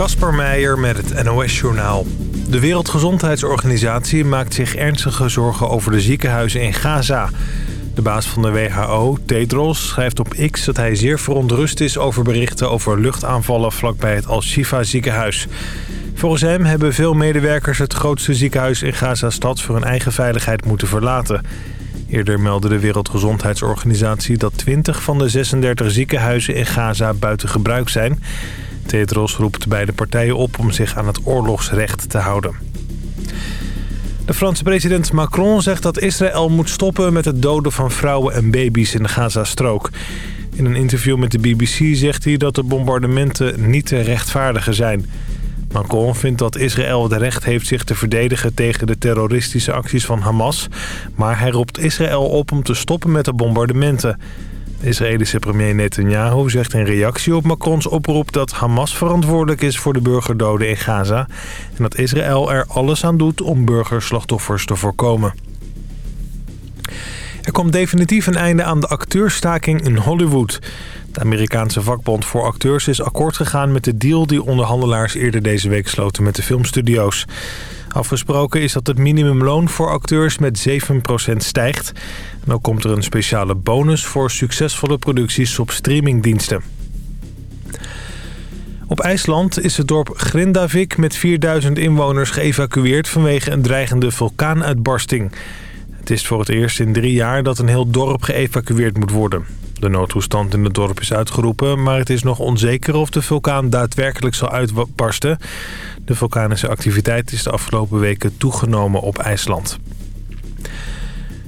Kasper Meijer met het NOS-journaal. De Wereldgezondheidsorganisatie maakt zich ernstige zorgen over de ziekenhuizen in Gaza. De baas van de WHO, Tedros, schrijft op X dat hij zeer verontrust is... over berichten over luchtaanvallen vlakbij het Al-Shifa ziekenhuis. Volgens hem hebben veel medewerkers het grootste ziekenhuis in Gaza-stad... voor hun eigen veiligheid moeten verlaten. Eerder meldde de Wereldgezondheidsorganisatie dat 20 van de 36 ziekenhuizen in Gaza buiten gebruik zijn... Tedros roept beide partijen op om zich aan het oorlogsrecht te houden. De Franse president Macron zegt dat Israël moet stoppen met het doden van vrouwen en baby's in de Gazastrook. In een interview met de BBC zegt hij dat de bombardementen niet te rechtvaardigen zijn. Macron vindt dat Israël het recht heeft zich te verdedigen tegen de terroristische acties van Hamas. Maar hij roept Israël op om te stoppen met de bombardementen. Israëlische premier Netanyahu zegt in reactie op Macrons oproep... dat Hamas verantwoordelijk is voor de burgerdoden in Gaza... en dat Israël er alles aan doet om burgerslachtoffers te voorkomen. Er komt definitief een einde aan de acteurstaking in Hollywood. De Amerikaanse vakbond voor acteurs is akkoord gegaan met de deal... die onderhandelaars eerder deze week sloten met de filmstudio's. Afgesproken is dat het minimumloon voor acteurs met 7% stijgt. En ook komt er een speciale bonus voor succesvolle producties op streamingdiensten. Op IJsland is het dorp Grindavik met 4000 inwoners geëvacueerd vanwege een dreigende vulkaanuitbarsting. Het is voor het eerst in drie jaar dat een heel dorp geëvacueerd moet worden. De noodtoestand in het dorp is uitgeroepen, maar het is nog onzeker of de vulkaan daadwerkelijk zal uitbarsten. De vulkanische activiteit is de afgelopen weken toegenomen op IJsland.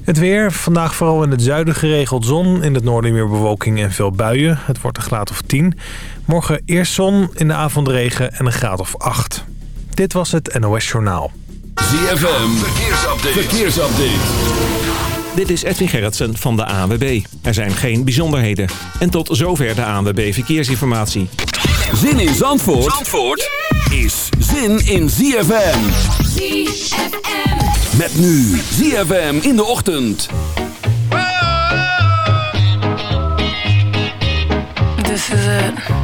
Het weer. Vandaag vooral in het zuiden geregeld zon. In het noorden meer bewolking en veel buien. Het wordt een graad of 10. Morgen eerst zon, in de avond regen en een graad of 8. Dit was het NOS Journaal. ZFM. Verkeersupdate. Verkeersupdate. Dit is Edwin Gerritsen van de ANWB. Er zijn geen bijzonderheden. En tot zover de ANWB Verkeersinformatie. Zin in Zandvoort, Zandvoort is zin in ZFM. ZFM. Met nu ZFM in de ochtend. This is it.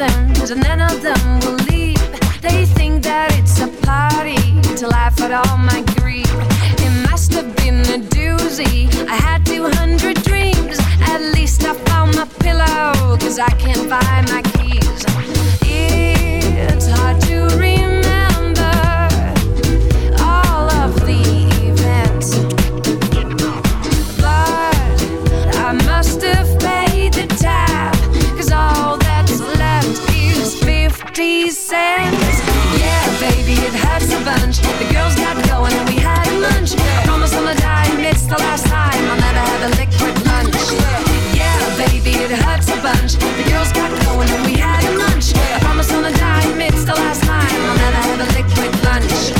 'Cause and none of them will leave. They think that it's a party to laugh at all my grief. It must have been a doozy. I had 200 dreams. At least I found my pillow, cause I can't find my keys. It's hard to read. The girls got going and we had a lunch. I promised on a dime, it's the last time I'll never have a liquid lunch.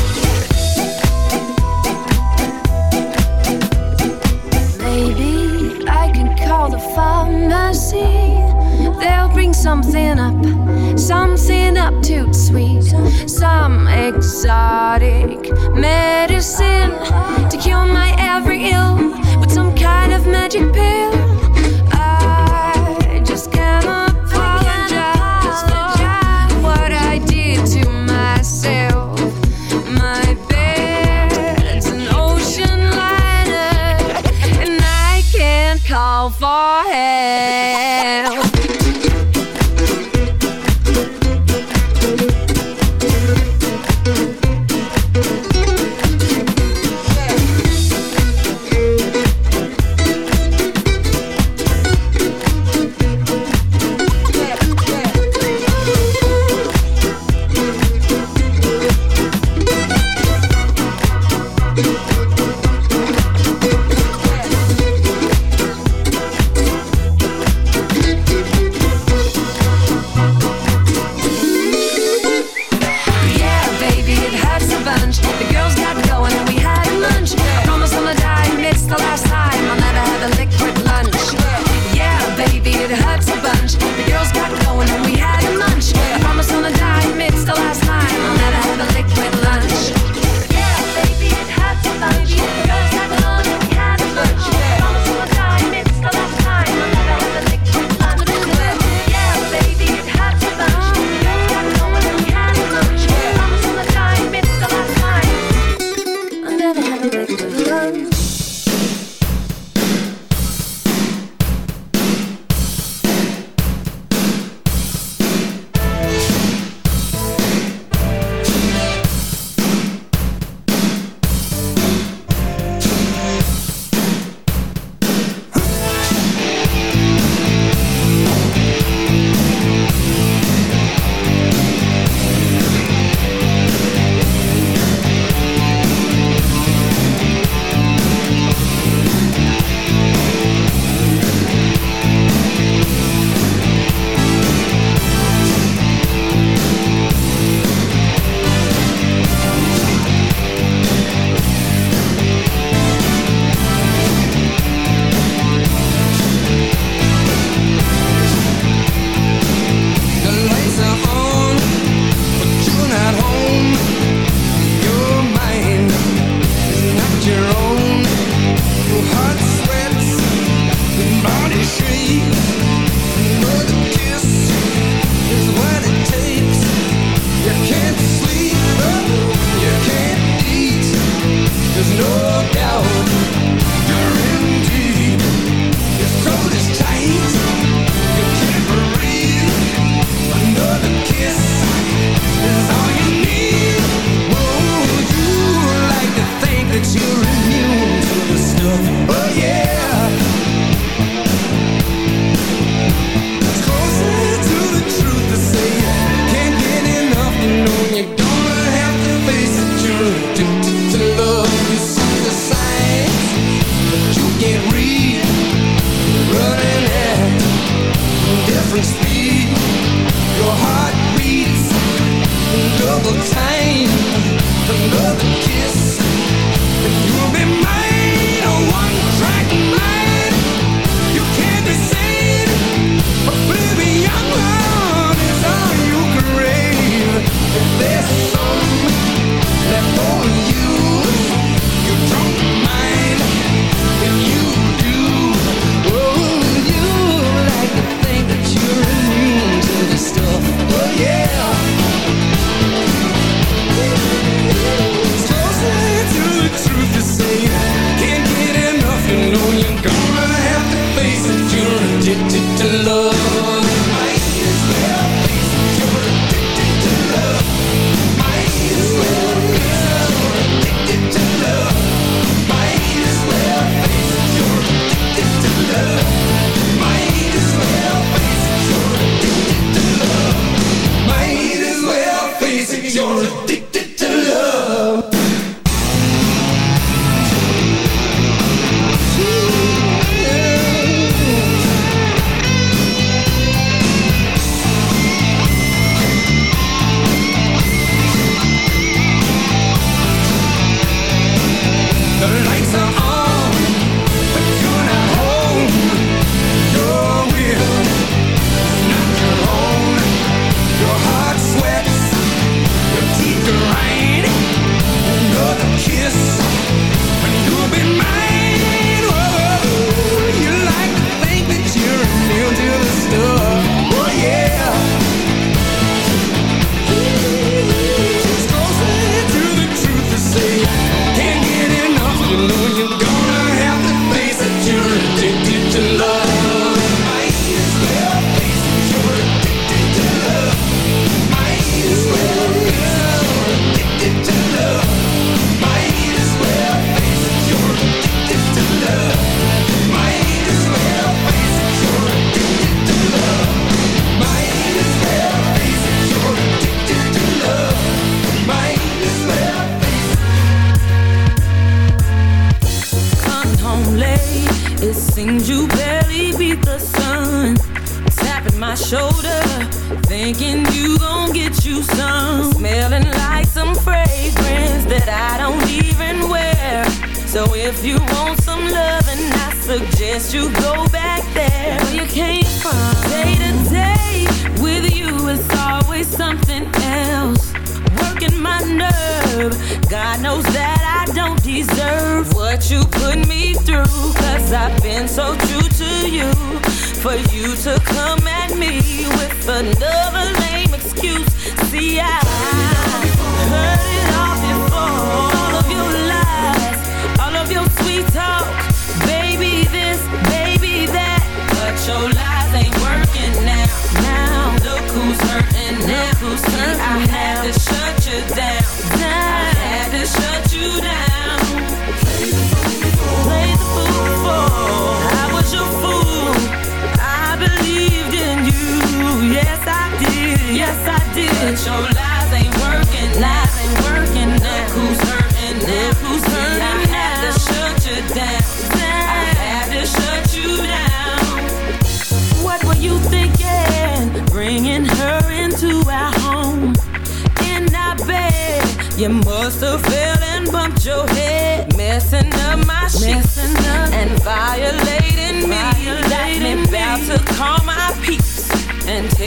Maybe I can call the pharmacy. They'll bring something up, something up too sweet, some exotic medicine to cure my every ill with some kind of magic pill. another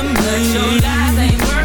But your lies ain't worth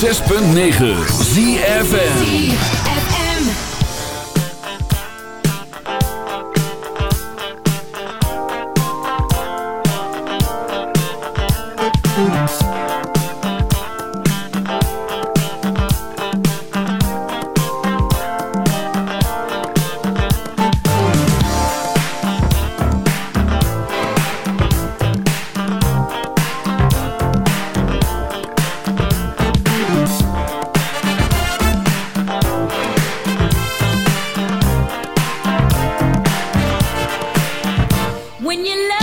106.9 ZFN When you love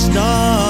stars.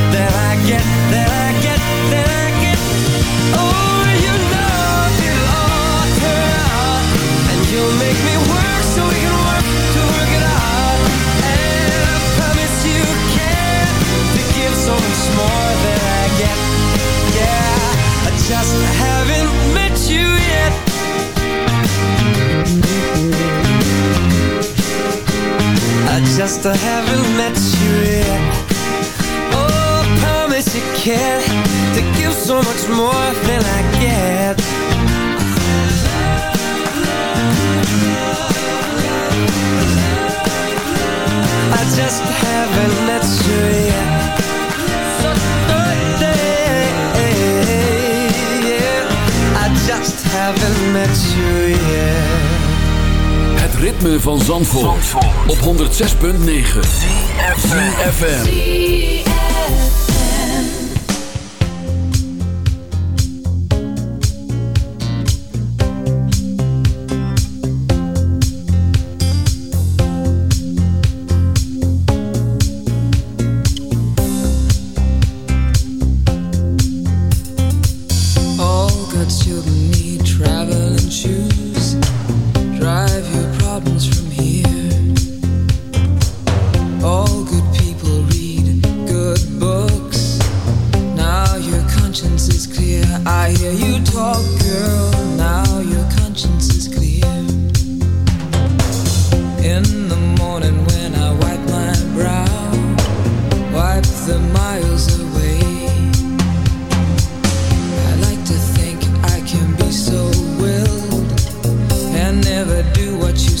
106.9 FM. do what you